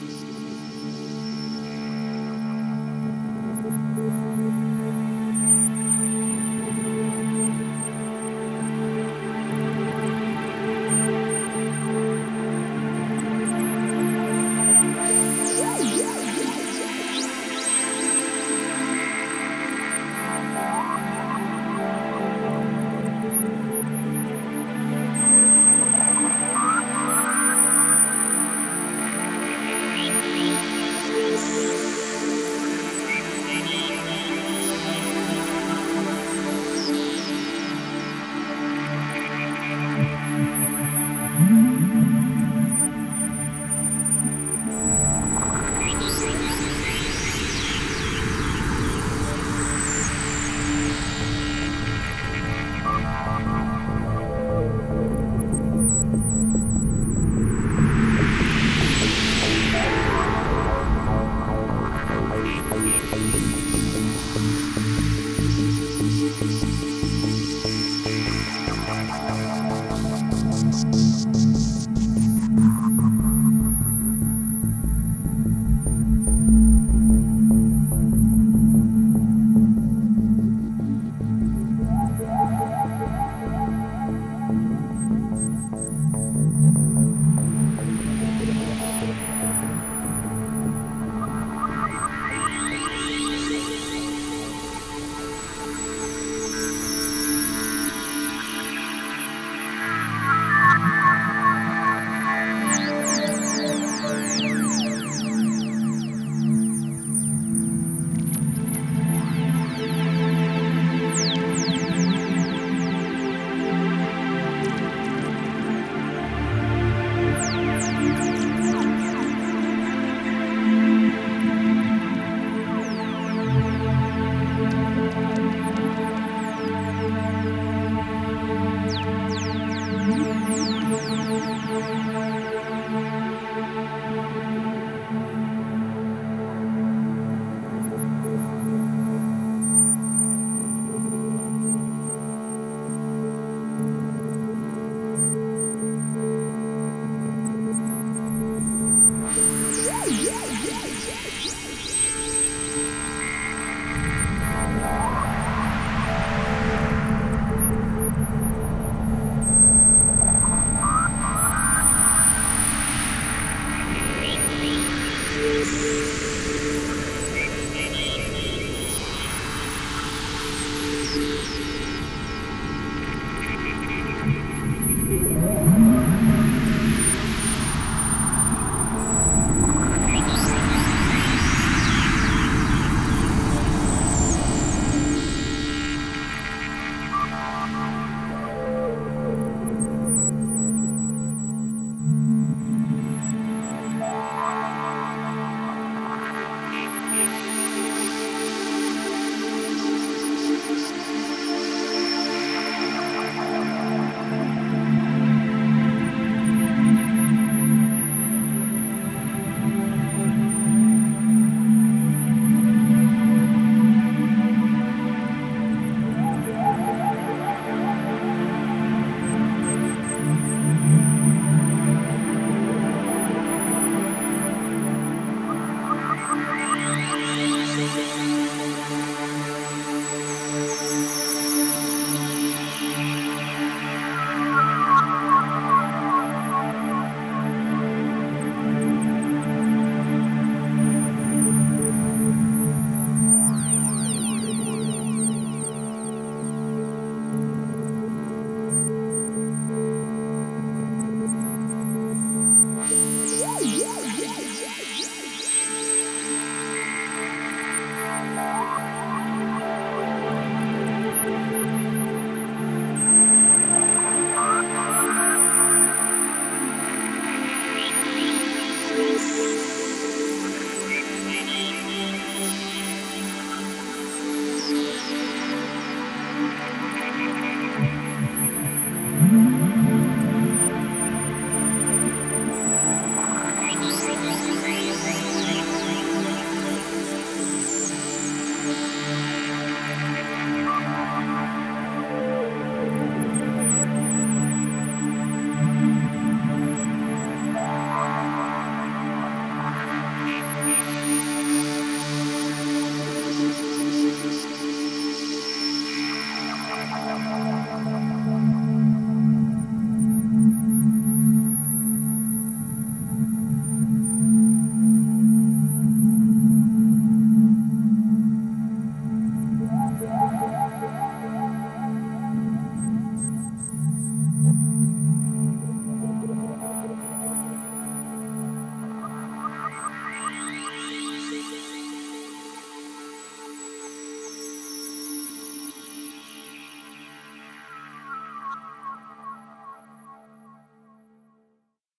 Jesus.